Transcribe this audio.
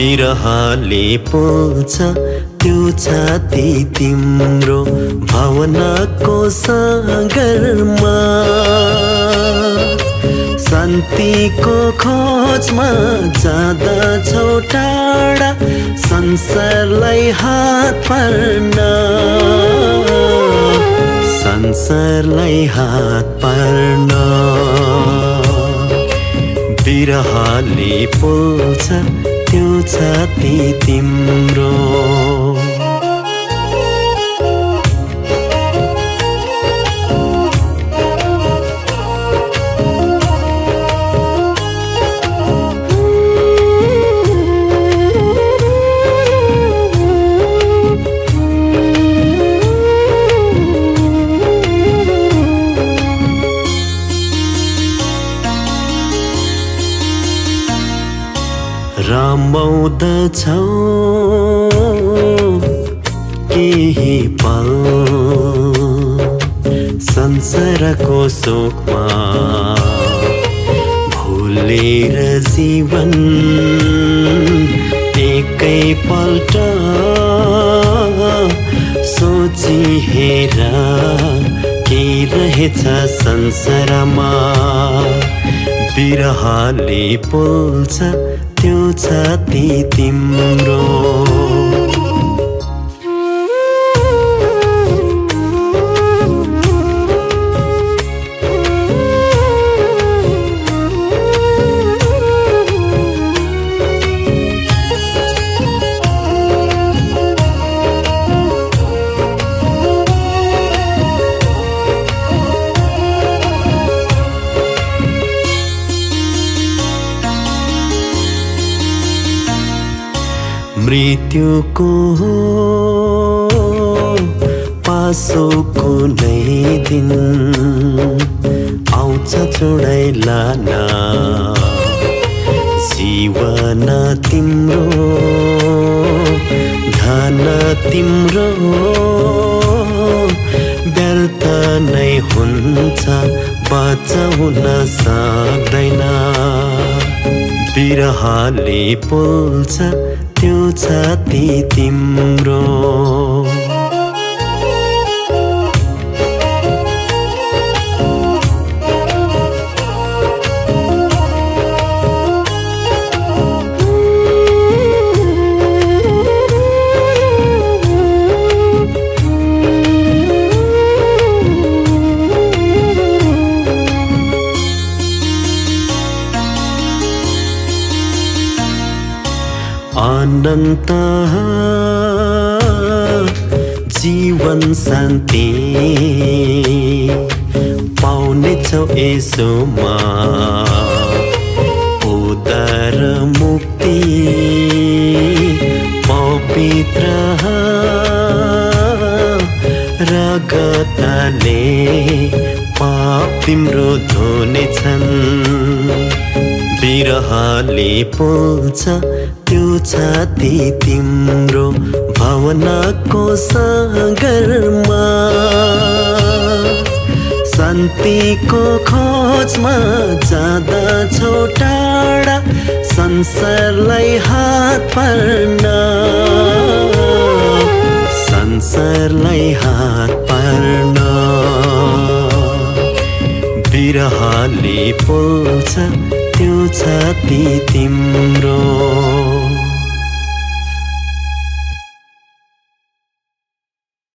बिरहले पोल्छ त्यो छाती तिम्रो भावनाको सागरमा। शान्तिको खोजमा छौ टाढा संसारलाई हात पर्न। संसारलाई हात पर्न। बिरहले पोल्छ त्यो छाती तिम्रो रमाउँदछौ। केही पल संसारको शोकमा भुलेर जीवन एकैपल्ट सोची हेर के रहेछ संसारमा बिरहले पोल्छ त्यो छाती तिम्रो मृत्युको पासो कुनै दिन आउँछ छोडाइ लान जीवन तिम्रो धन तिम्रो व्यर्थ नै हुन्छ बचाउन सक्दैन। बिरहले पोल्छ त्यो छाती तिम्रो अनन्त जीवन शान्ति पाउनेछौ यसोमा। उदर मुक्ति पवित्र रगतले पाप तिम्रो धुनेछन् बिरहले पोल्छ त्यो छाती तिम्रो भावनाको सागरमा शान्तिको खोजमा छौ टाढा संसारलाई हात पर्न। संसारलाई हात पर्न। बिरहले पोल्छ त्यो छाती तिम्रो।